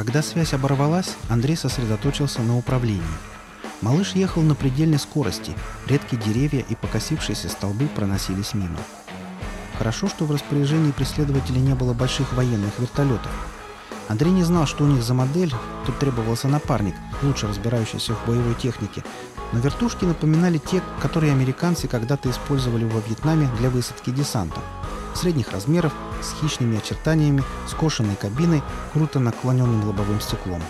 Когда связь оборвалась, Андрей сосредоточился на управлении. Малыш ехал на предельной скорости, редкие деревья и покосившиеся столбы проносились мимо. Хорошо, что в распоряжении преследователей не было больших военных вертолетов. Андрей не знал, что у них за модель, тут требовался напарник, лучше разбирающийся в боевой технике, но вертушки напоминали те, которые американцы когда-то использовали во Вьетнаме для высадки десанта. Средних размеров, с хищными очертаниями, скошенной кабиной, круто наклоненным лобовым стеклом.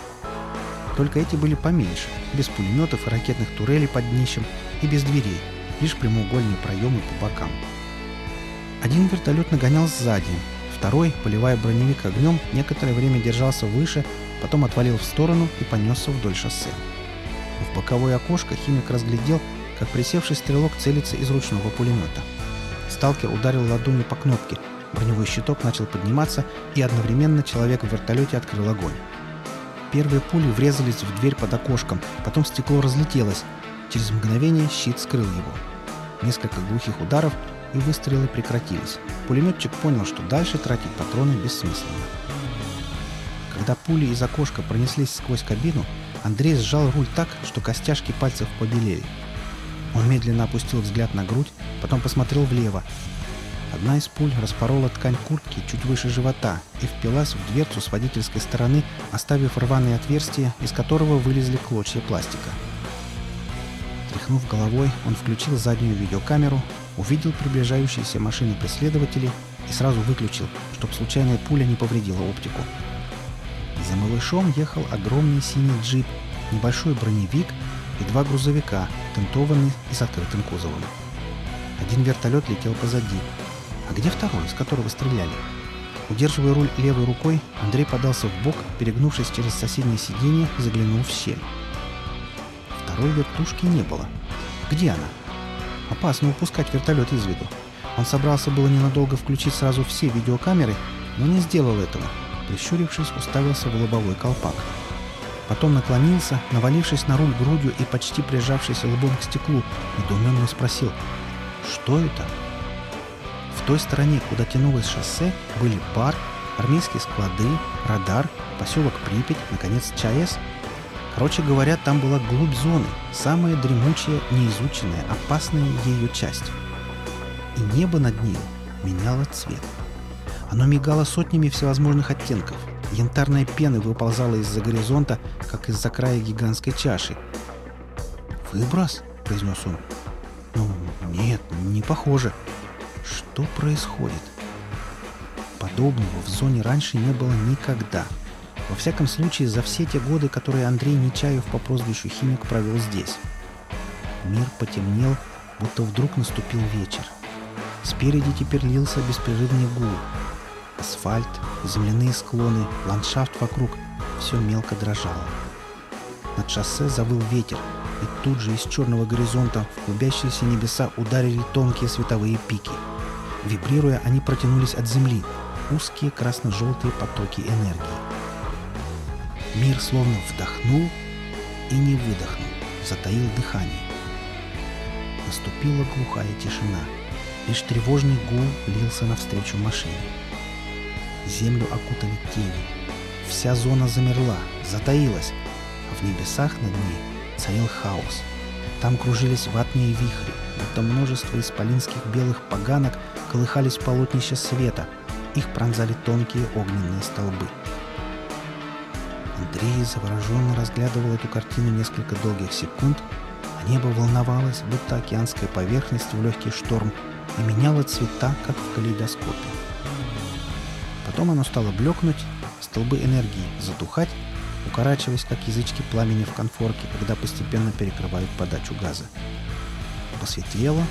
Только эти были поменьше, без пулеметов и ракетных турелей под днищем и без дверей, лишь прямоугольные проемы по бокам. Один вертолет нагонял сзади, второй, поливая броневик огнем, некоторое время держался выше, потом отвалил в сторону и понесся вдоль шоссе. В боковое окошко химик разглядел, как присевший стрелок целится из ручного пулемета. Сталкер ударил ладонью по кнопке, броневой щиток начал подниматься, и одновременно человек в вертолете открыл огонь. Первые пули врезались в дверь под окошком, потом стекло разлетелось. Через мгновение щит скрыл его. Несколько глухих ударов, и выстрелы прекратились. Пулеметчик понял, что дальше тратить патроны бессмысленно. Когда пули из окошка пронеслись сквозь кабину, Андрей сжал руль так, что костяшки пальцев побелели. Он медленно опустил взгляд на грудь, потом посмотрел влево. Одна из пуль распорола ткань куртки чуть выше живота и впилась в дверцу с водительской стороны, оставив рваное отверстие, из которого вылезли клочья пластика. Тряхнув головой, он включил заднюю видеокамеру, увидел приближающиеся машины преследователей и сразу выключил, чтобы случайная пуля не повредила оптику. За малышом ехал огромный синий джип, небольшой броневик и два грузовика, тентованные и с открытым кузовом. Один вертолет летел позади. А где второй, с которого стреляли? Удерживая руль левой рукой, Андрей подался в бок, перегнувшись через соседнее сиденье, заглянул в щель. Второй вертушки не было. Где она? Опасно упускать вертолет из виду. Он собрался было ненадолго включить сразу все видеокамеры, но не сделал этого. Прищурившись, уставился в лобовой колпак. Потом наклонился, навалившись на руль грудью и почти прижавшись лбом к стеклу, недоуменно спросил «Что это?». В той стороне, куда тянулось шоссе, были бар, армейские склады, радар, поселок Припять, наконец ЧАЭС – Короче говоря, там была глубь зоны, самая дремучая, неизученная, опасная ее часть. И небо над ней меняло цвет. Оно мигало сотнями всевозможных оттенков. Янтарная пена выползала из-за горизонта, как из-за края гигантской чаши. «Выброс?» — произнес он. «Ну, нет, не похоже. Что происходит?» Подобного в зоне раньше не было никогда — во всяком случае, за все те годы, которые Андрей Нечаев по прозвищу Химик провел здесь. Мир потемнел, будто вдруг наступил вечер. Спереди теперь лился беспрерывный гул. Асфальт, земляные склоны, ландшафт вокруг — все мелко дрожало. Над шоссе завыл ветер, и тут же из черного горизонта в клубящиеся небеса ударили тонкие световые пики. Вибрируя, они протянулись от земли, узкие красно-желтые потоки энергии. Мир словно вдохнул и не выдохнул, затаил дыхание. Наступила глухая тишина. Лишь тревожный гул лился навстречу машине. Землю окутали тени. Вся зона замерла, затаилась, а в небесах над ней царил хаос. Там кружились ватные вихри, будто множество исполинских белых поганок колыхались полотнища света. Их пронзали тонкие огненные столбы. Андрей завороженно разглядывал эту картину несколько долгих секунд, а небо волновалось, будто океанская поверхность в легкий шторм, и меняло цвета, как в калейдоскопе. Потом оно стало блекнуть, столбы энергии затухать, укорачиваясь, как язычки пламени в конфорке, когда постепенно перекрывают подачу газа. Посветлело,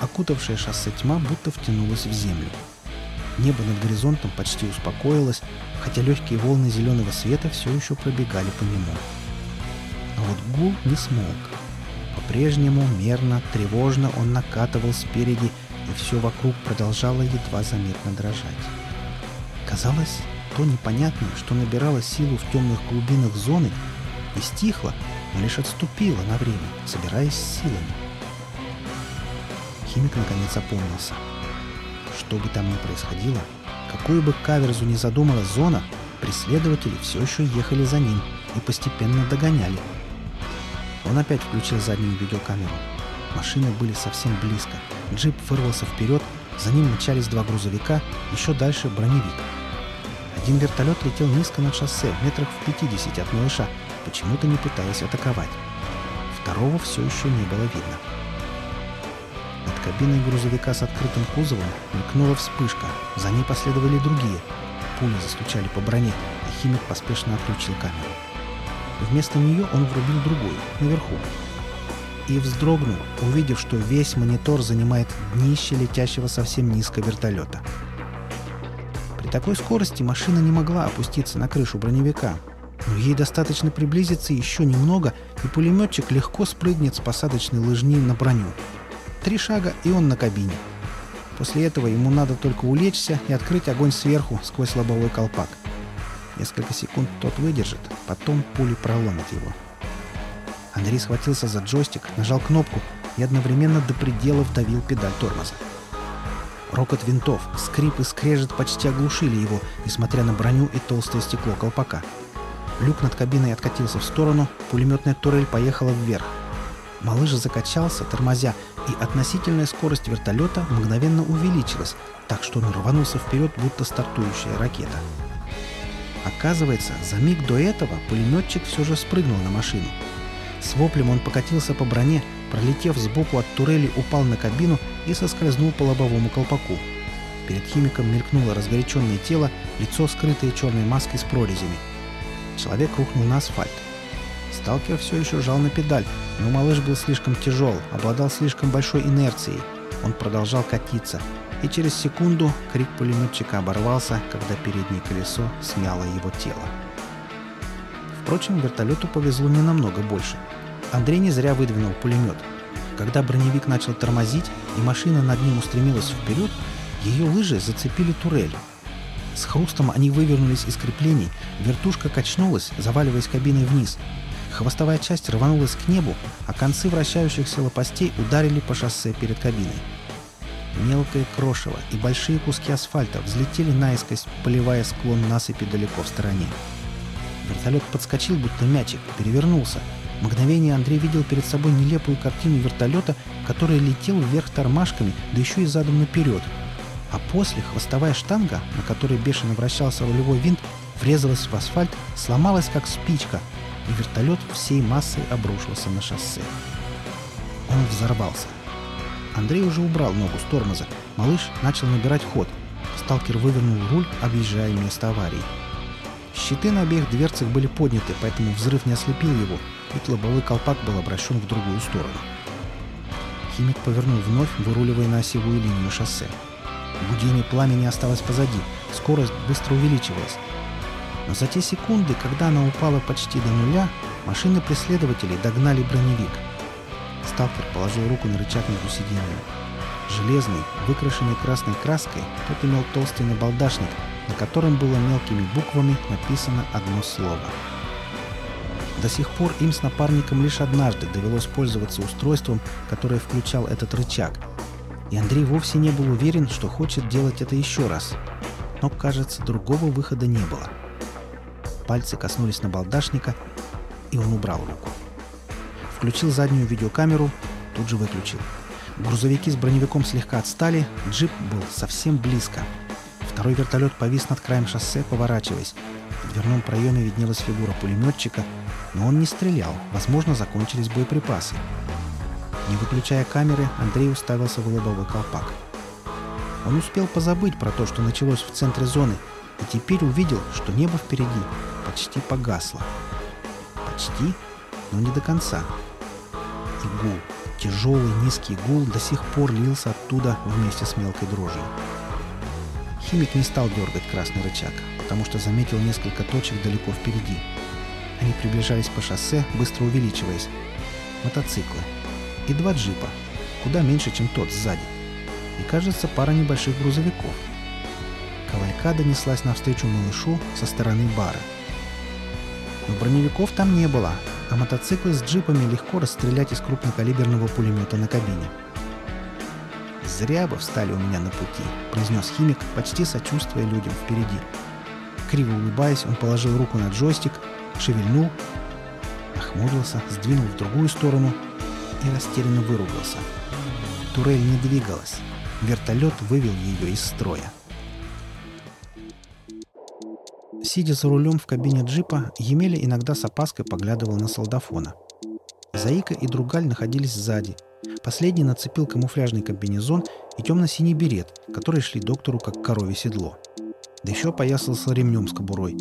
окутавшая шоссе тьма будто втянулась в землю. Небо над горизонтом почти успокоилось, хотя легкие волны зеленого света все еще пробегали по нему. А вот гул не смолк. По-прежнему мерно, тревожно он накатывал спереди, и все вокруг продолжало едва заметно дрожать. Казалось, то непонятное, что набирало силу в темных глубинах зоны, и стихло, но лишь отступило на время, собираясь силами. Химик наконец опомнился. Что бы там ни происходило, Какую бы каверзу ни задумала зона, Преследователи все еще ехали за ним и постепенно догоняли. Он опять включил заднюю видеокамеру. Машины были совсем близко. Джип вырвался вперед, за ним мчались два грузовика, еще дальше броневик. Один вертолет летел низко над шоссе, метрах в 50 от малыша, почему-то не пытаясь атаковать. Второго все еще не было видно. Над кабиной грузовика с открытым кузовом мелькнула вспышка, за ней последовали другие. Пули застучали по броне, и химик поспешно отключил камеру. Вместо нее он врубил другую, наверху. И вздрогнул, увидев, что весь монитор занимает днище летящего совсем низко вертолета. При такой скорости машина не могла опуститься на крышу броневика, но ей достаточно приблизиться еще немного, и пулеметчик легко спрыгнет с посадочной лыжни на броню. Три шага, и он на кабине. После этого ему надо только улечься и открыть огонь сверху сквозь лобовой колпак – Несколько секунд тот выдержит, потом пули проломят его. Андрей схватился за джойстик, нажал кнопку и одновременно до предела вдавил педаль тормоза. Рокот винтов, скрип и скрежет почти оглушили его, несмотря на броню и толстое стекло колпака. Люк над кабиной откатился в сторону, пулеметная турель поехала вверх. Малыш закачался, тормозя, и относительная скорость вертолета мгновенно увеличилась, так что он рванулся вперед, будто стартующая ракета. Оказывается, за миг до этого пулеметчик все же спрыгнул на машину. С воплем он покатился по броне, пролетев сбоку от турели, упал на кабину и соскользнул по лобовому колпаку. Перед химиком мелькнуло разгоряченное тело, лицо скрытое черной маской с прорезями. Человек рухнул на асфальт. Сталкер все еще жал на педаль, но малыш был слишком тяжел, обладал слишком большой инерцией. Он продолжал катиться, и через секунду крик пулеметчика оборвался, когда переднее колесо смяло его тело. Впрочем, вертолету повезло не намного больше. Андрей не зря выдвинул пулемет. Когда броневик начал тормозить и машина над ним устремилась вперед, ее лыжи зацепили турель. С хрустом они вывернулись из креплений, вертушка качнулась, заваливаясь кабиной вниз. Хвостовая часть рванулась к небу, а концы вращающихся лопастей ударили по шоссе перед кабиной. Мелкое крошево и большие куски асфальта взлетели наискось, поливая склон насыпи далеко в стороне. Вертолет подскочил, будто мячик, перевернулся. Мгновение Андрей видел перед собой нелепую картину вертолета, который летел вверх тормашками, да еще и задом наперед. А после хвостовая штанга, на которой бешено вращался рулевой винт, врезалась в асфальт, сломалась как спичка, и вертолет всей массой обрушился на шоссе. Он взорвался. Андрей уже убрал ногу с тормоза. Малыш начал набирать ход. Сталкер вывернул руль, объезжая место аварии. Щиты на обеих дверцах были подняты, поэтому взрыв не ослепил его, ведь лобовой колпак был обращен в другую сторону. Химик повернул вновь, выруливая на осевую линию шоссе. Гудение пламени осталось позади, скорость быстро увеличивалась. Но за те секунды, когда она упала почти до нуля, машины преследователей догнали броневик – Сталкер положил руку на рычаг между сиденьями. Железный, выкрашенный красной краской, тот имел толстый набалдашник, на котором было мелкими буквами написано одно слово. До сих пор им с напарником лишь однажды довелось пользоваться устройством, которое включал этот рычаг. И Андрей вовсе не был уверен, что хочет делать это еще раз. Но, кажется, другого выхода не было. Пальцы коснулись набалдашника, и он убрал руку. Включил заднюю видеокамеру, тут же выключил. Грузовики с броневиком слегка отстали, джип был совсем близко. Второй вертолет повис над краем шоссе, поворачиваясь. В дверном проеме виднелась фигура пулеметчика, но он не стрелял, возможно, закончились боеприпасы. Не выключая камеры, Андрей уставился в лобовой колпак. Он успел позабыть про то, что началось в центре зоны, и теперь увидел, что небо впереди почти погасло. Почти, но не до конца и гул. Тяжелый низкий гул до сих пор лился оттуда вместе с мелкой дрожью. Химик не стал дергать красный рычаг, потому что заметил несколько точек далеко впереди. Они приближались по шоссе, быстро увеличиваясь. Мотоциклы. И два джипа. Куда меньше, чем тот сзади. И, кажется, пара небольших грузовиков. Кавалькада неслась навстречу малышу со стороны бара. Но броневиков там не было, а мотоциклы с джипами легко расстрелять из крупнокалиберного пулемета на кабине. «Зря бы встали у меня на пути», — произнес химик, почти сочувствуя людям впереди. Криво улыбаясь, он положил руку на джойстик, шевельнул, охмурился, сдвинул в другую сторону и растерянно выругался. Турель не двигалась. Вертолет вывел ее из строя. Сидя за рулем в кабине джипа, Емеля иногда с опаской поглядывал на солдафона. Заика и Другаль находились сзади. Последний нацепил камуфляжный комбинезон и темно-синий берет, которые шли доктору как корове седло. Да еще поясался ремнем с кобурой.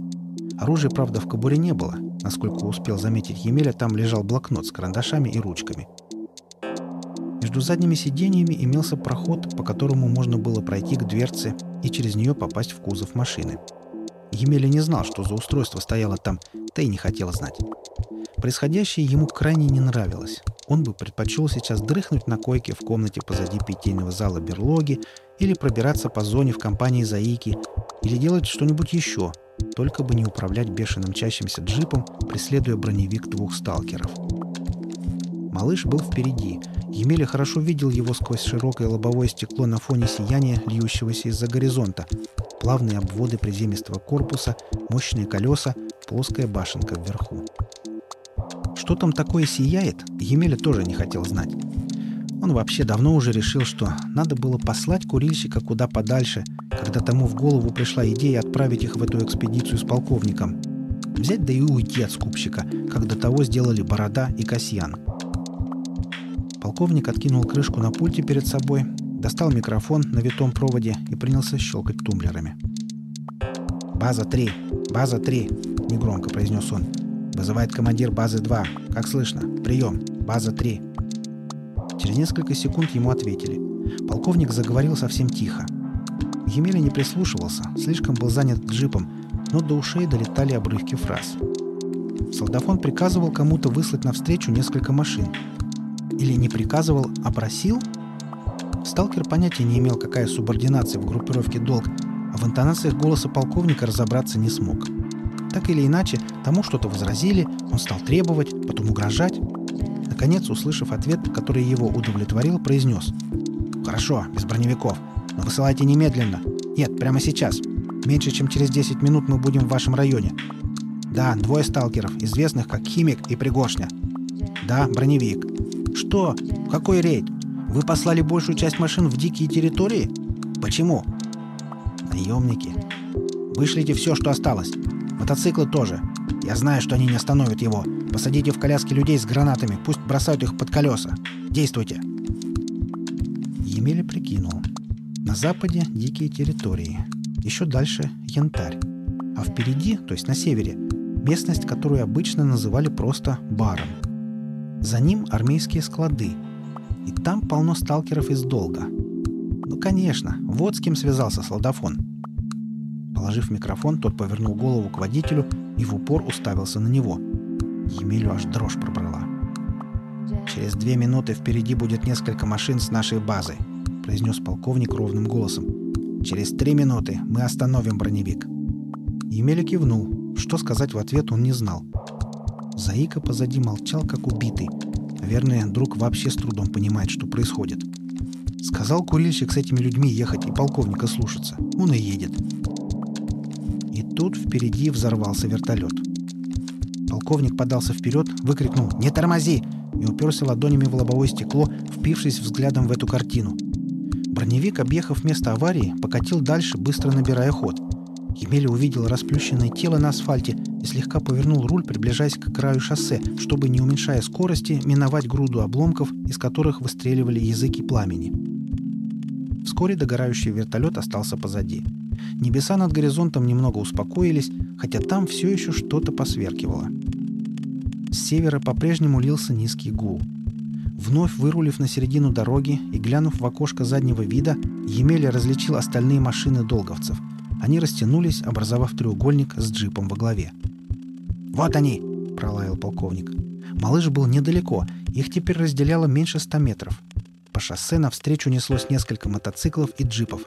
Оружия, правда, в кобуре не было. Насколько успел заметить Емеля, там лежал блокнот с карандашами и ручками. Между задними сиденьями имелся проход, по которому можно было пройти к дверце и через нее попасть в кузов машины. Емеля не знал, что за устройство стояло там, да и не хотел знать. Происходящее ему крайне не нравилось. Он бы предпочел сейчас дрыхнуть на койке в комнате позади питейного зала берлоги или пробираться по зоне в компании Заики, или делать что-нибудь еще, только бы не управлять бешеным мчащимся джипом, преследуя броневик двух сталкеров. Малыш был впереди. Емеля хорошо видел его сквозь широкое лобовое стекло на фоне сияния, льющегося из-за горизонта. Плавные обводы приземистого корпуса, мощные колеса, плоская башенка вверху. Что там такое сияет, Емеля тоже не хотел знать. Он вообще давно уже решил, что надо было послать курильщика куда подальше, когда тому в голову пришла идея отправить их в эту экспедицию с полковником. Взять да и уйти от скупщика, как до того сделали Борода и Касьян. Полковник откинул крышку на пульте перед собой, достал микрофон на витом проводе и принялся щелкать тумблерами. «База 3! База 3!» — негромко произнес он. «Вызывает командир базы 2. Как слышно? Прием! База 3!» Через несколько секунд ему ответили. Полковник заговорил совсем тихо. Емеля не прислушивался, слишком был занят джипом, но до ушей долетали обрывки фраз. Солдафон приказывал кому-то выслать навстречу несколько машин, или не приказывал, а просил? Сталкер понятия не имел, какая субординация в группировке долг, а в интонациях голоса полковника разобраться не смог. Так или иначе, тому что-то возразили, он стал требовать, потом угрожать. Наконец, услышав ответ, который его удовлетворил, произнес. «Хорошо, без броневиков, но высылайте немедленно. Нет, прямо сейчас. Меньше чем через 10 минут мы будем в вашем районе. Да, двое сталкеров, известных как Химик и Пригоршня. Да, броневик. Что? Какой рейд? Вы послали большую часть машин в дикие территории? Почему? Наемники. Вышлите все, что осталось. Мотоциклы тоже. Я знаю, что они не остановят его. Посадите в коляски людей с гранатами, пусть бросают их под колеса. Действуйте. Емеля прикинул. На западе дикие территории. Еще дальше янтарь. А впереди, то есть на севере, местность, которую обычно называли просто баром. За ним армейские склады. И там полно сталкеров из долга. Ну, конечно, вот с кем связался солдафон. Положив микрофон, тот повернул голову к водителю и в упор уставился на него. Емелю аж дрожь пробрала. «Через две минуты впереди будет несколько машин с нашей базы», произнес полковник ровным голосом. «Через три минуты мы остановим броневик». Емеля кивнул. Что сказать в ответ он не знал. Заика позади молчал, как убитый. Наверное, друг вообще с трудом понимает, что происходит. Сказал курильщик с этими людьми ехать и полковника слушаться. Он и едет. Тут впереди взорвался вертолет. Полковник подался вперед, выкрикнул «Не тормози!» и уперся ладонями в лобовое стекло, впившись взглядом в эту картину. Броневик, объехав место аварии, покатил дальше, быстро набирая ход. Емеля увидел расплющенное тело на асфальте и слегка повернул руль, приближаясь к краю шоссе, чтобы, не уменьшая скорости, миновать груду обломков, из которых выстреливали языки пламени. Вскоре догорающий вертолет остался позади. Небеса над горизонтом немного успокоились, хотя там все еще что-то посверкивало. С севера по-прежнему лился низкий гул. Вновь вырулив на середину дороги и глянув в окошко заднего вида, Емеля различил остальные машины долговцев. Они растянулись, образовав треугольник с джипом во главе. «Вот они!» — пролаял полковник. Малыш был недалеко, их теперь разделяло меньше ста метров. По шоссе навстречу неслось несколько мотоциклов и джипов.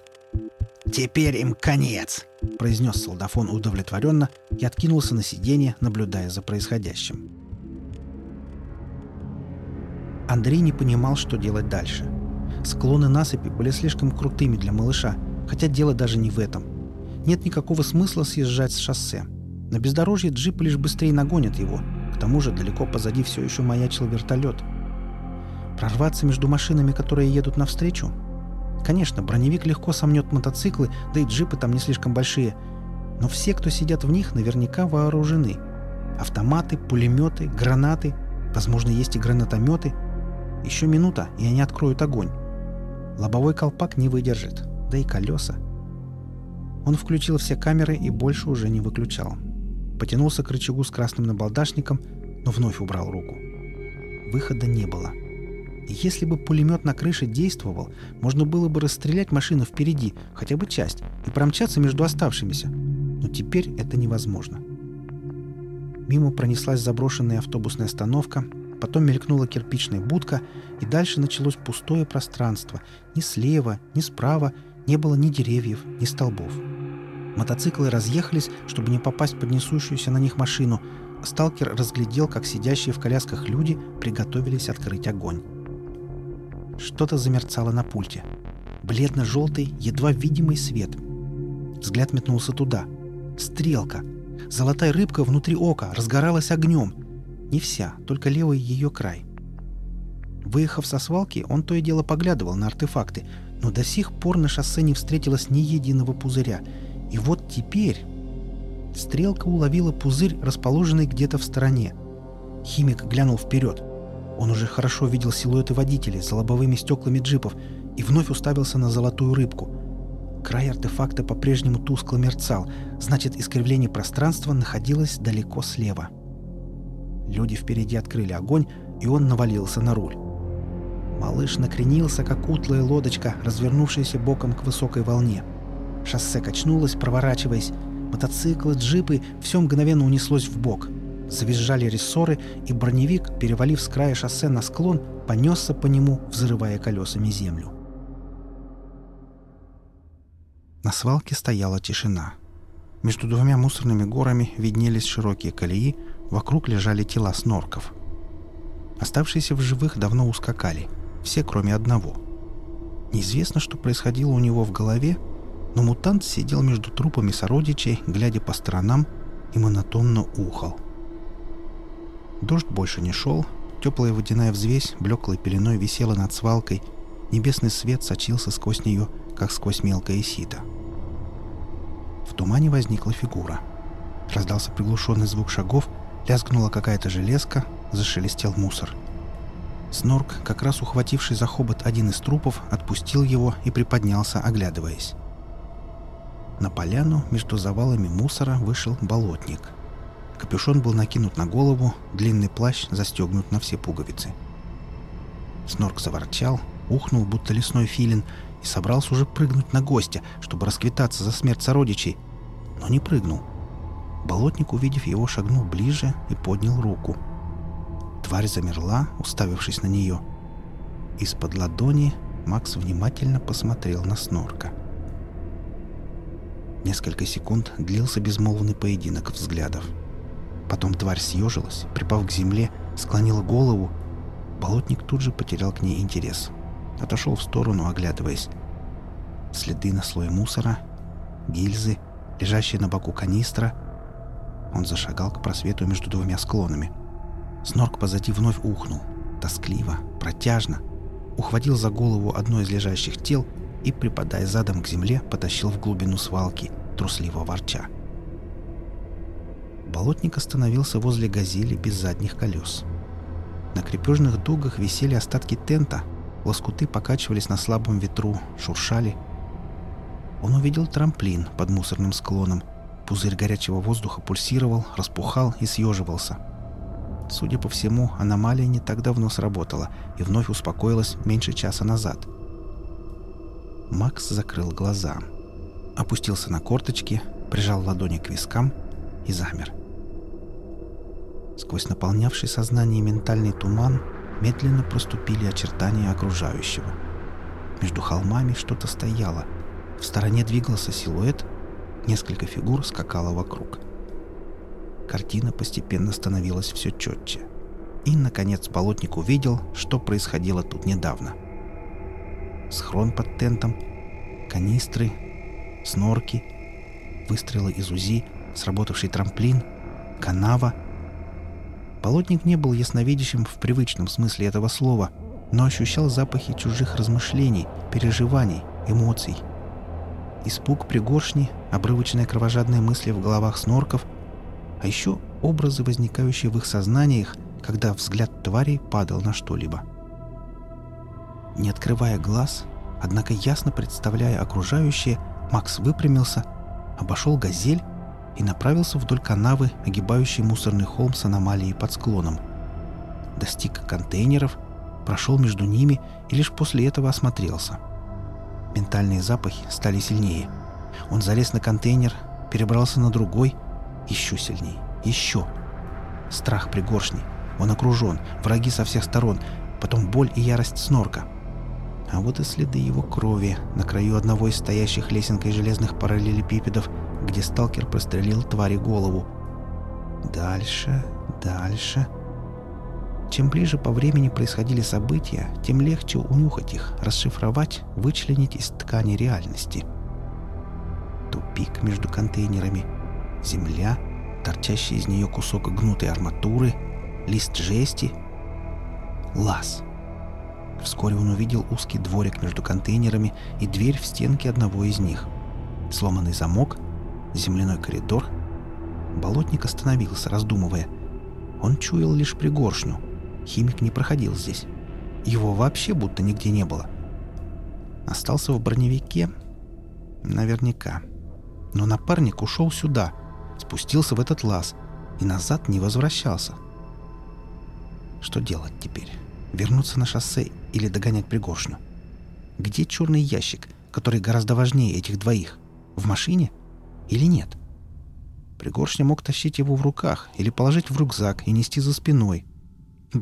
«Теперь им конец!» — произнес солдафон удовлетворенно и откинулся на сиденье, наблюдая за происходящим. Андрей не понимал, что делать дальше. Склоны насыпи были слишком крутыми для малыша, хотя дело даже не в этом — нет никакого смысла съезжать с шоссе. На бездорожье джип лишь быстрее нагонит его. К тому же далеко позади все еще маячил вертолет. Прорваться между машинами, которые едут навстречу? Конечно, броневик легко сомнет мотоциклы, да и джипы там не слишком большие. Но все, кто сидят в них, наверняка вооружены. Автоматы, пулеметы, гранаты. Возможно, есть и гранатометы. Еще минута, и они откроют огонь. Лобовой колпак не выдержит. Да и колеса. Он включил все камеры и больше уже не выключал. Потянулся к рычагу с красным набалдашником, но вновь убрал руку. Выхода не было. Если бы пулемет на крыше действовал, можно было бы расстрелять машину впереди, хотя бы часть, и промчаться между оставшимися. Но теперь это невозможно. Мимо пронеслась заброшенная автобусная остановка, потом мелькнула кирпичная будка, и дальше началось пустое пространство. Ни слева, ни справа не было ни деревьев, ни столбов. Мотоциклы разъехались, чтобы не попасть под несущуюся на них машину. Сталкер разглядел, как сидящие в колясках люди приготовились открыть огонь. Что-то замерцало на пульте. Бледно-желтый, едва видимый свет. Взгляд метнулся туда. Стрелка. Золотая рыбка внутри ока разгоралась огнем. Не вся, только левый ее край. Выехав со свалки, он то и дело поглядывал на артефакты, но до сих пор на шоссе не встретилось ни единого пузыря — и вот теперь... Стрелка уловила пузырь, расположенный где-то в стороне. Химик глянул вперед. Он уже хорошо видел силуэты водителей за лобовыми стеклами джипов и вновь уставился на золотую рыбку. Край артефакта по-прежнему тускло мерцал, значит, искривление пространства находилось далеко слева. Люди впереди открыли огонь, и он навалился на руль. Малыш накренился, как утлая лодочка, развернувшаяся боком к высокой волне. — Шоссе качнулось, проворачиваясь. Мотоциклы, джипы — все мгновенно унеслось в бок. Завизжали рессоры, и броневик, перевалив с края шоссе на склон, понесся по нему, взрывая колесами землю. На свалке стояла тишина. Между двумя мусорными горами виднелись широкие колеи, вокруг лежали тела снорков. Оставшиеся в живых давно ускакали, все кроме одного. Неизвестно, что происходило у него в голове, но мутант сидел между трупами сородичей, глядя по сторонам, и монотонно ухал. Дождь больше не шел, теплая водяная взвесь блеклой пеленой висела над свалкой, небесный свет сочился сквозь нее, как сквозь мелкое сито. В тумане возникла фигура. Раздался приглушенный звук шагов, лязгнула какая-то железка, зашелестел мусор. Снорк, как раз ухвативший за хобот один из трупов, отпустил его и приподнялся, оглядываясь. На поляну между завалами мусора вышел болотник. Капюшон был накинут на голову, длинный плащ застегнут на все пуговицы. Снорк заворчал, ухнул, будто лесной филин, и собрался уже прыгнуть на гостя, чтобы расквитаться за смерть сородичей, но не прыгнул. Болотник, увидев его, шагнул ближе и поднял руку. Тварь замерла, уставившись на нее. Из-под ладони Макс внимательно посмотрел на Снорка. — Несколько секунд длился безмолвный поединок взглядов. Потом тварь съежилась, припав к земле, склонила голову. Болотник тут же потерял к ней интерес. Отошел в сторону, оглядываясь. Следы на слое мусора, гильзы, лежащие на боку канистра. Он зашагал к просвету между двумя склонами. Снорк позади вновь ухнул. Тоскливо, протяжно. Ухватил за голову одно из лежащих тел и, припадая задом к земле, потащил в глубину свалки, трусливо ворча. Болотник остановился возле газели без задних колес. На крепежных дугах висели остатки тента, лоскуты покачивались на слабом ветру, шуршали. Он увидел трамплин под мусорным склоном. Пузырь горячего воздуха пульсировал, распухал и съеживался. Судя по всему, аномалия не так давно сработала и вновь успокоилась меньше часа назад – Макс закрыл глаза. Опустился на корточки, прижал ладони к вискам и замер. Сквозь наполнявший сознание ментальный туман медленно проступили очертания окружающего. Между холмами что-то стояло. В стороне двигался силуэт, несколько фигур скакало вокруг. Картина постепенно становилась все четче. И, наконец, болотник увидел, что происходило тут недавно — схрон под тентом, канистры, снорки. выстрелы из УЗИ, сработавший трамплин, канава. Болотник не был ясновидящим в привычном смысле этого слова, но ощущал запахи чужих размышлений, переживаний, эмоций. Испуг пригоршни, обрывочные кровожадные мысли в головах снорков, а еще образы, возникающие в их сознаниях, когда взгляд тварей падал на что-либо. Не открывая глаз, однако ясно представляя окружающее, Макс выпрямился, обошел газель и направился вдоль канавы, огибающей мусорный холм с аномалией под склоном. Достиг контейнеров, прошел между ними и лишь после этого осмотрелся. Ментальные запахи стали сильнее. Он залез на контейнер, перебрался на другой, еще сильнее, еще. Страх пригоршни. Он окружен, враги со всех сторон, потом боль и ярость снорка — а вот и следы его крови на краю одного из стоящих лесенкой железных параллелепипедов, где сталкер прострелил твари голову. Дальше, дальше. Чем ближе по времени происходили события, тем легче унюхать их, расшифровать, вычленить из ткани реальности. Тупик между контейнерами, земля, торчащий из нее кусок гнутой арматуры, лист жести, лаз — Вскоре он увидел узкий дворик между контейнерами и дверь в стенке одного из них. Сломанный замок, земляной коридор. Болотник остановился, раздумывая. Он чуял лишь пригоршню. Химик не проходил здесь. Его вообще будто нигде не было. Остался в броневике? Наверняка. Но напарник ушел сюда, спустился в этот лаз и назад не возвращался. Что делать теперь? Вернуться на шоссе или догонять пригоршню? Где черный ящик, который гораздо важнее этих двоих? В машине? Или нет? Пригоршня мог тащить его в руках или положить в рюкзак и нести за спиной.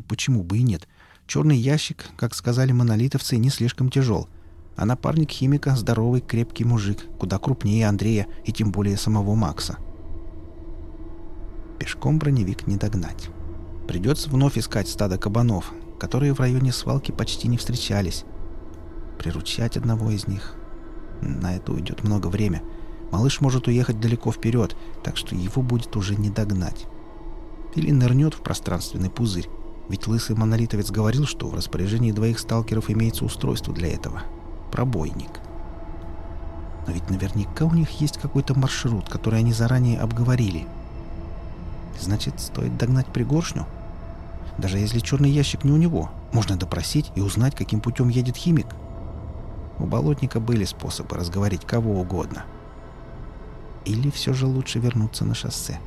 Почему бы и нет? Черный ящик, как сказали монолитовцы, не слишком тяжел. А напарник химика – здоровый, крепкий мужик, куда крупнее Андрея и тем более самого Макса. Пешком броневик не догнать. Придется вновь искать стадо кабанов, которые в районе свалки почти не встречались. Приручать одного из них. На это уйдет много время. Малыш может уехать далеко вперед, так что его будет уже не догнать. Или нырнет в пространственный пузырь. Ведь лысый монолитовец говорил, что в распоряжении двоих сталкеров имеется устройство для этого. Пробойник. Но ведь наверняка у них есть какой-то маршрут, который они заранее обговорили. Значит, стоит догнать пригоршню? — даже если черный ящик не у него, можно допросить и узнать, каким путем едет химик. У болотника были способы разговорить кого угодно. Или все же лучше вернуться на шоссе.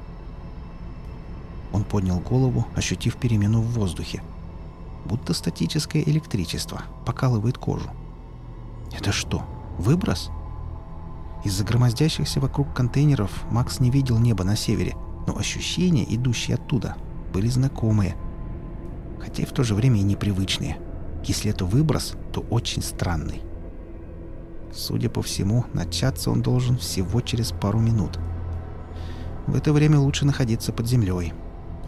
Он поднял голову, ощутив перемену в воздухе. Будто статическое электричество покалывает кожу. Это что, выброс? Из-за громоздящихся вокруг контейнеров Макс не видел неба на севере, но ощущения, идущие оттуда, были знакомые – хотя и в то же время и непривычные. Если это выброс, то очень странный. Судя по всему, начаться он должен всего через пару минут. В это время лучше находиться под землей.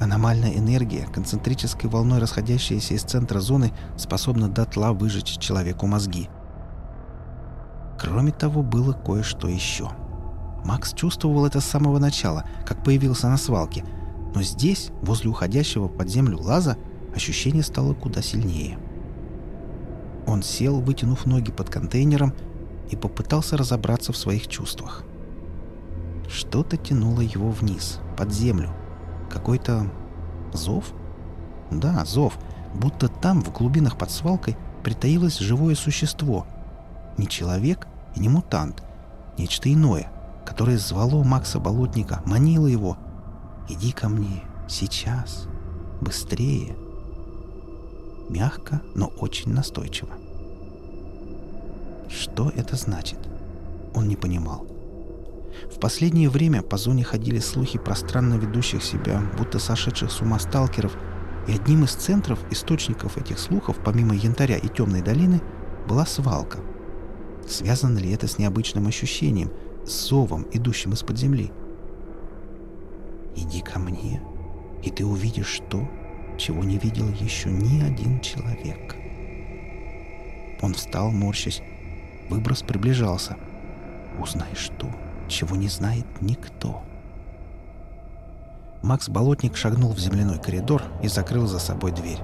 Аномальная энергия, концентрической волной расходящаяся из центра зоны, способна дотла выжечь человеку мозги. Кроме того, было кое-что еще. Макс чувствовал это с самого начала, как появился на свалке, но здесь, возле уходящего под землю лаза, ощущение стало куда сильнее. Он сел, вытянув ноги под контейнером, и попытался разобраться в своих чувствах. Что-то тянуло его вниз, под землю. Какой-то зов? Да, зов. Будто там, в глубинах под свалкой, притаилось живое существо. Не человек и не мутант. Нечто иное, которое звало Макса Болотника, манило его. «Иди ко мне, сейчас, быстрее» мягко, но очень настойчиво. Что это значит? Он не понимал. В последнее время по зоне ходили слухи про странно ведущих себя, будто сошедших с ума сталкеров, и одним из центров, источников этих слухов, помимо янтаря и темной долины, была свалка. Связано ли это с необычным ощущением, с зовом, идущим из-под земли? «Иди ко мне, и ты увидишь то, чего не видел еще ни один человек. Он встал, морщась. Выброс приближался. Узнай что, чего не знает никто. Макс Болотник шагнул в земляной коридор и закрыл за собой дверь.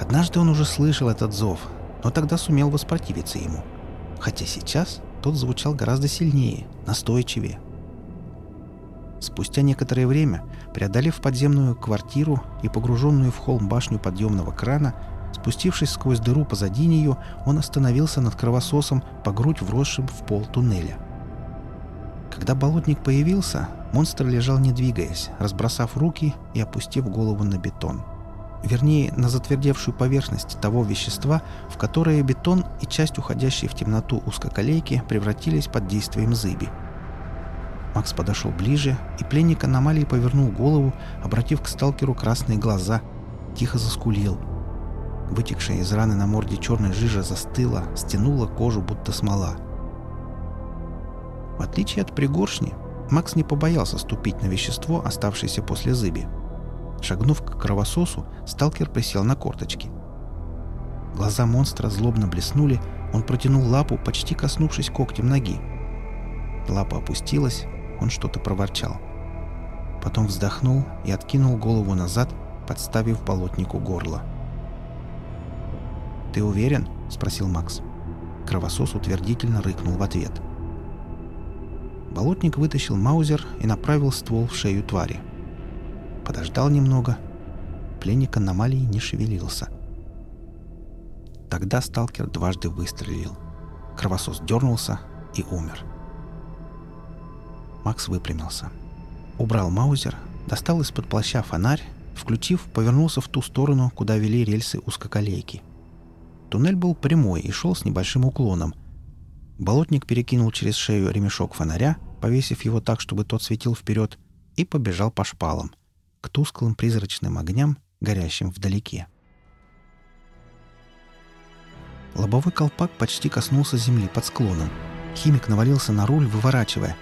Однажды он уже слышал этот зов, но тогда сумел воспротивиться ему. Хотя сейчас тот звучал гораздо сильнее, настойчивее. Спустя некоторое время, преодолев подземную квартиру и погруженную в холм башню подъемного крана, спустившись сквозь дыру позади нее, он остановился над кровососом по грудь вросшим в пол туннеля. Когда болотник появился, монстр лежал не двигаясь, разбросав руки и опустив голову на бетон. Вернее, на затвердевшую поверхность того вещества, в которое бетон и часть уходящей в темноту узкоколейки превратились под действием зыби. Макс подошел ближе, и пленник аномалии повернул голову, обратив к сталкеру красные глаза, тихо заскулил. Вытекшая из раны на морде черная жижа застыла, стянула кожу, будто смола. В отличие от пригоршни, Макс не побоялся ступить на вещество, оставшееся после зыби. Шагнув к кровососу, сталкер присел на корточки. Глаза монстра злобно блеснули, он протянул лапу, почти коснувшись когтем ноги. Лапа опустилась, он что-то проворчал. Потом вздохнул и откинул голову назад, подставив болотнику горло. «Ты уверен?» — спросил Макс. Кровосос утвердительно рыкнул в ответ — Болотник вытащил маузер и направил ствол в шею твари. Подождал немного. Пленник аномалии не шевелился. Тогда сталкер дважды выстрелил. Кровосос дернулся и умер. Макс выпрямился. Убрал маузер, достал из-под плаща фонарь, включив, повернулся в ту сторону, куда вели рельсы узкоколейки. Туннель был прямой и шел с небольшим уклоном. Болотник перекинул через шею ремешок фонаря, повесив его так, чтобы тот светил вперед, и побежал по шпалам, к тусклым призрачным огням, горящим вдалеке. Лобовой колпак почти коснулся земли под склоном. Химик навалился на руль, выворачивая.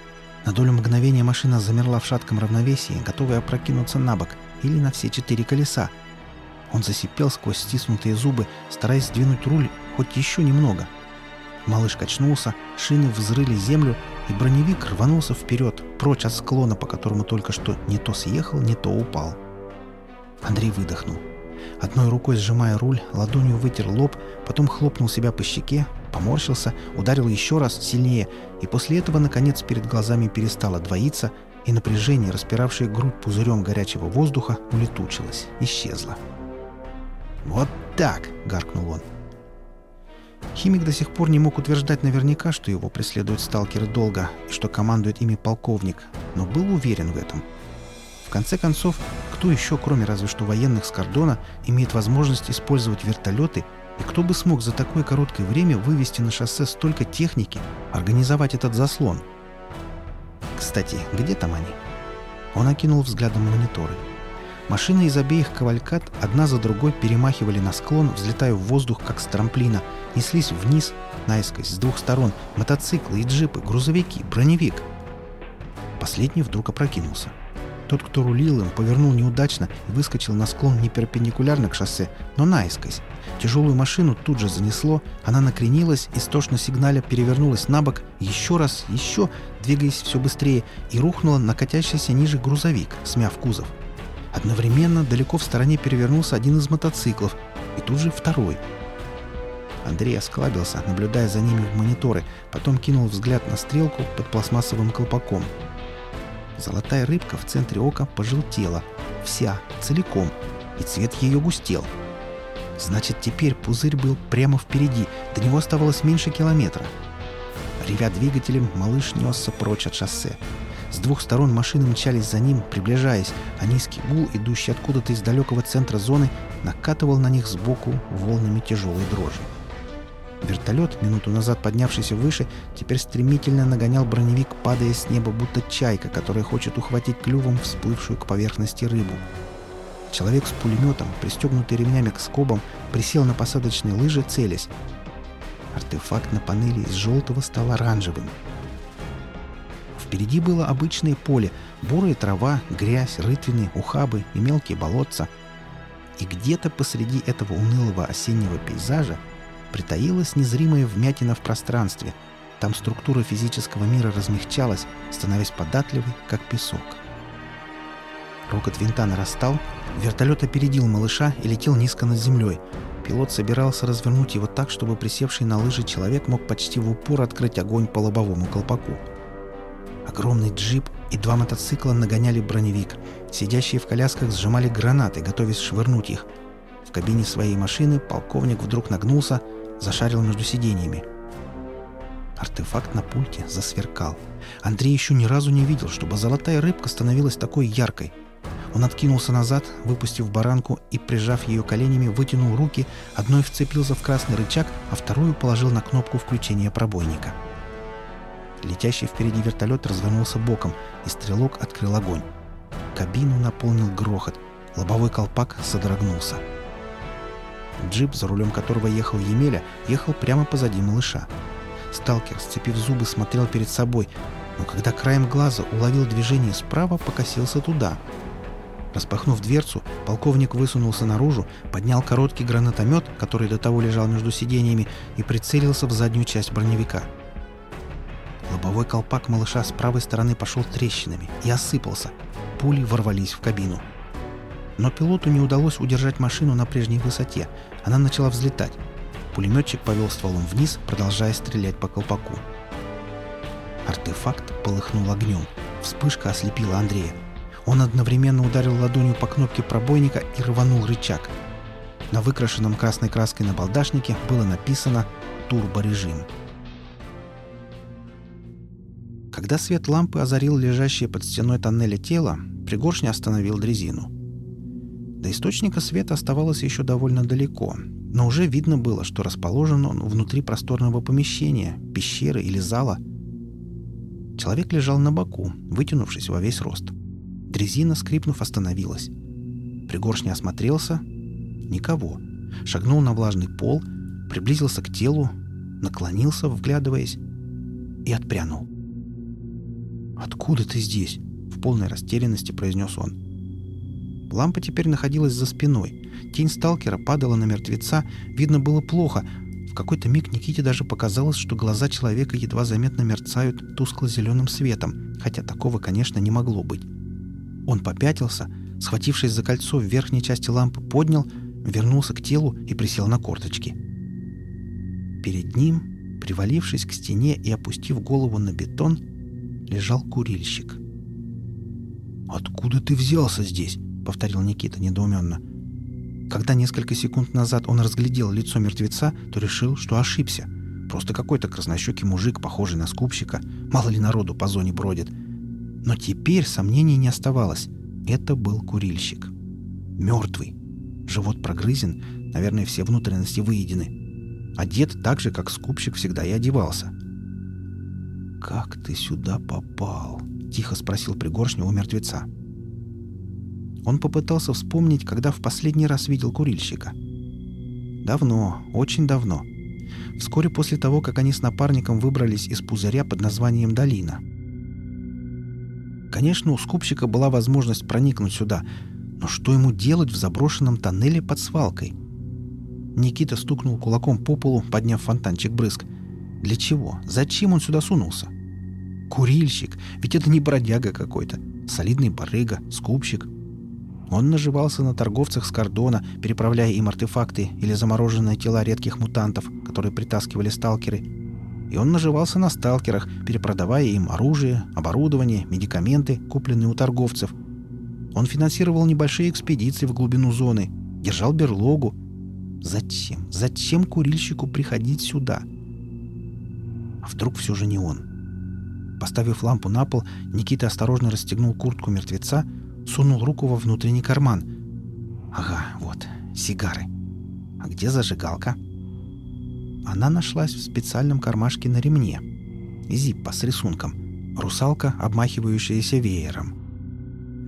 На долю мгновения машина замерла в шатком равновесии, готовая опрокинуться на бок или на все четыре колеса. Он засипел сквозь стиснутые зубы, стараясь сдвинуть руль хоть еще немного. Малыш качнулся, шины взрыли землю, и броневик рванулся вперед, прочь от склона, по которому только что не то съехал, не то упал. Андрей выдохнул. Одной рукой сжимая руль, ладонью вытер лоб, потом хлопнул себя по щеке, поморщился, ударил еще раз сильнее, и после этого, наконец, перед глазами перестало двоиться, и напряжение, распиравшее грудь пузырем горячего воздуха, улетучилось, исчезло. «Вот так!» — гаркнул он. Химик до сих пор не мог утверждать наверняка, что его преследуют сталкеры долго и что командует ими полковник, но был уверен в этом. В конце концов, кто еще, кроме разве что военных с кордона, имеет возможность использовать вертолеты, и кто бы смог за такое короткое время вывести на шоссе столько техники, организовать этот заслон? Кстати, где там они? Он окинул взглядом мониторы. Машины из обеих кавалькад одна за другой перемахивали на склон, взлетая в воздух, как с трамплина, неслись вниз, наискось, с двух сторон, мотоциклы и джипы, грузовики, броневик. Последний вдруг опрокинулся. Тот, кто рулил им, повернул неудачно и выскочил на склон не перпендикулярно к шоссе, но наискось. Тяжелую машину тут же занесло, она накренилась, истошно сигналя перевернулась на бок, еще раз, еще, двигаясь все быстрее, и рухнула на катящийся ниже грузовик, смяв кузов. Одновременно далеко в стороне перевернулся один из мотоциклов, и тут же второй. Андрей осклабился, наблюдая за ними в мониторы, потом кинул взгляд на стрелку под пластмассовым колпаком. Золотая рыбка в центре ока пожелтела. Вся, целиком. И цвет ее густел. Значит, теперь пузырь был прямо впереди, до него оставалось меньше километра. Ревя двигателем, малыш несся прочь от шоссе. С двух сторон машины мчались за ним, приближаясь, а низкий гул, идущий откуда-то из далекого центра зоны, накатывал на них сбоку волнами тяжелой дрожи. Вертолет, минуту назад поднявшийся выше, теперь стремительно нагонял броневик, падая с неба, будто чайка, которая хочет ухватить клювом всплывшую к поверхности рыбу. Человек с пулеметом, пристегнутый ремнями к скобам, присел на посадочные лыжи, целясь. Артефакт на панели из желтого стал оранжевым. Впереди было обычное поле, бурая трава, грязь, рытвины, ухабы и мелкие болотца. И где-то посреди этого унылого осеннего пейзажа притаилась незримая вмятина в пространстве, Там структура физического мира размягчалась, становясь податливой, как песок. Рокот винта нарастал, вертолет опередил малыша и летел низко над землей. Пилот собирался развернуть его так, чтобы присевший на лыжи человек мог почти в упор открыть огонь по лобовому колпаку. Огромный джип и два мотоцикла нагоняли броневик. Сидящие в колясках сжимали гранаты, готовясь швырнуть их. В кабине своей машины полковник вдруг нагнулся, зашарил между сиденьями. Артефакт на пульте засверкал. Андрей еще ни разу не видел, чтобы золотая рыбка становилась такой яркой. Он откинулся назад, выпустив баранку и, прижав ее коленями, вытянул руки, одной вцепился в красный рычаг, а вторую положил на кнопку включения пробойника. Летящий впереди вертолет развернулся боком, и стрелок открыл огонь. Кабину наполнил грохот. Лобовой колпак содрогнулся. Джип, за рулем которого ехал Емеля, ехал прямо позади малыша. Сталкер, сцепив зубы, смотрел перед собой, но когда краем глаза уловил движение справа, покосился туда. Распахнув дверцу, полковник высунулся наружу, поднял короткий гранатомет, который до того лежал между сиденьями, и прицелился в заднюю часть броневика. Лобовой колпак малыша с правой стороны пошел трещинами и осыпался. Пули ворвались в кабину. Но пилоту не удалось удержать машину на прежней высоте. Она начала взлетать. Пулеметчик повел стволом вниз, продолжая стрелять по колпаку. Артефакт полыхнул огнем. Вспышка ослепила Андрея. Он одновременно ударил ладонью по кнопке пробойника и рванул рычаг. На выкрашенном красной краской на балдашнике было написано «Турборежим». Когда свет лампы озарил лежащее под стеной тоннеля тело, Пригоршня остановил дрезину. До источника света оставалось еще довольно далеко, но уже видно было, что расположен он внутри просторного помещения, пещеры или зала. Человек лежал на боку, вытянувшись во весь рост. Дрезина, скрипнув, остановилась. Пригоршня осмотрелся. Никого. Шагнул на влажный пол, приблизился к телу, наклонился, вглядываясь, и отпрянул. «Откуда ты здесь?» — в полной растерянности произнес он. Лампа теперь находилась за спиной. Тень сталкера падала на мертвеца, видно было плохо. В какой-то миг Никите даже показалось, что глаза человека едва заметно мерцают тускло-зеленым светом, хотя такого, конечно, не могло быть. Он попятился, схватившись за кольцо в верхней части лампы, поднял, вернулся к телу и присел на корточки. Перед ним, привалившись к стене и опустив голову на бетон, лежал курильщик. «Откуда ты взялся здесь?» — повторил Никита недоуменно. Когда несколько секунд назад он разглядел лицо мертвеца, то решил, что ошибся. Просто какой-то краснощекий мужик, похожий на скупщика. Мало ли народу по зоне бродит. Но теперь сомнений не оставалось. Это был курильщик. Мертвый. Живот прогрызен, наверное, все внутренности выедены. Одет так же, как скупщик всегда и одевался. «Как ты сюда попал?» — тихо спросил Пригоршня у мертвеца. Он попытался вспомнить, когда в последний раз видел курильщика. Давно, очень давно. Вскоре после того, как они с напарником выбрались из пузыря под названием «Долина». Конечно, у скупщика была возможность проникнуть сюда, но что ему делать в заброшенном тоннеле под свалкой? Никита стукнул кулаком по полу, подняв фонтанчик брызг. Для чего? Зачем он сюда сунулся? Курильщик, ведь это не бродяга какой-то. Солидный барыга, скупщик. Он наживался на торговцах с кордона, переправляя им артефакты или замороженные тела редких мутантов, которые притаскивали сталкеры. И он наживался на сталкерах, перепродавая им оружие, оборудование, медикаменты, купленные у торговцев. Он финансировал небольшие экспедиции в глубину зоны, держал берлогу. Зачем? Зачем курильщику приходить сюда? А вдруг все же не он? Поставив лампу на пол, Никита осторожно расстегнул куртку мертвеца, сунул руку во внутренний карман. Ага, вот, сигары. А где зажигалка? Она нашлась в специальном кармашке на ремне. Зиппа с рисунком. Русалка, обмахивающаяся веером.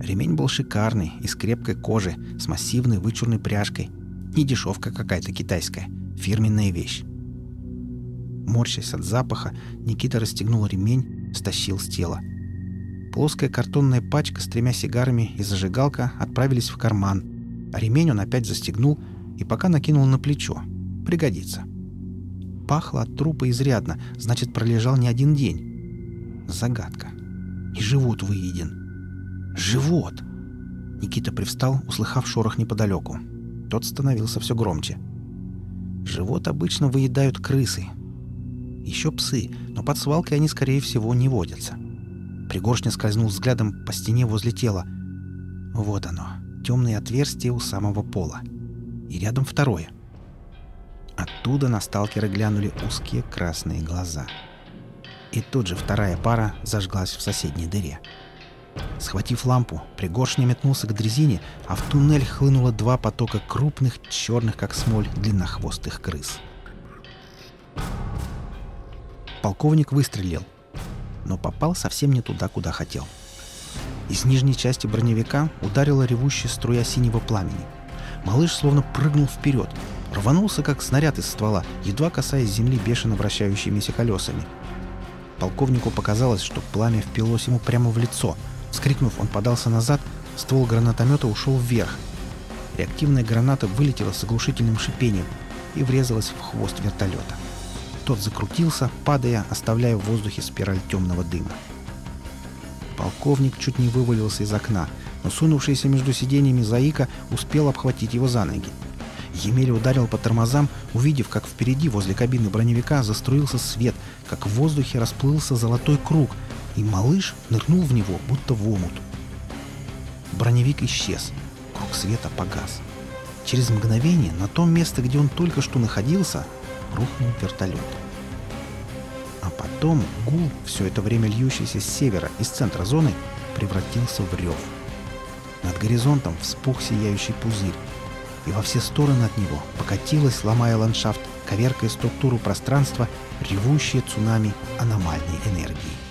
Ремень был шикарный, из крепкой кожи, с массивной вычурной пряжкой. Не дешевка какая-то китайская. Фирменная вещь. Морщась от запаха, Никита расстегнул ремень, стащил с тела. Плоская картонная пачка с тремя сигарами и зажигалка отправились в карман, а ремень он опять застегнул и пока накинул на плечо. Пригодится. Пахло от трупа изрядно, значит, пролежал не один день. Загадка. И живот выеден. Живот! Никита привстал, услыхав шорох неподалеку. Тот становился все громче. Живот обычно выедают крысы. Еще псы, но под свалкой они, скорее всего, не водятся. Пригоршня скользнул взглядом по стене возле тела. Вот оно, темное отверстие у самого пола. И рядом второе. Оттуда на сталкера глянули узкие красные глаза. И тут же вторая пара зажглась в соседней дыре. Схватив лампу, Пригоршня метнулся к дрезине, а в туннель хлынуло два потока крупных, черных, как смоль, длиннохвостых крыс. Полковник выстрелил, но попал совсем не туда, куда хотел. Из нижней части броневика ударила ревущая струя синего пламени. Малыш словно прыгнул вперед, рванулся, как снаряд из ствола, едва касаясь земли бешено вращающимися колесами. Полковнику показалось, что пламя впилось ему прямо в лицо. Вскрикнув, он подался назад, ствол гранатомета ушел вверх. Реактивная граната вылетела с оглушительным шипением и врезалась в хвост вертолета. Тот закрутился, падая, оставляя в воздухе спираль темного дыма. Полковник чуть не вывалился из окна, но сунувшийся между сиденьями Заика успел обхватить его за ноги. Емеля ударил по тормозам, увидев, как впереди, возле кабины броневика, заструился свет, как в воздухе расплылся золотой круг, и малыш нырнул в него, будто в омут. Броневик исчез. Круг света погас. Через мгновение на том месте, где он только что находился, рухнул вертолет. А потом гул, все это время льющийся с севера, из центра зоны, превратился в рев. Над горизонтом вспух сияющий пузырь, и во все стороны от него покатилась, ломая ландшафт, коверкая структуру пространства, ревущее цунами аномальной энергии.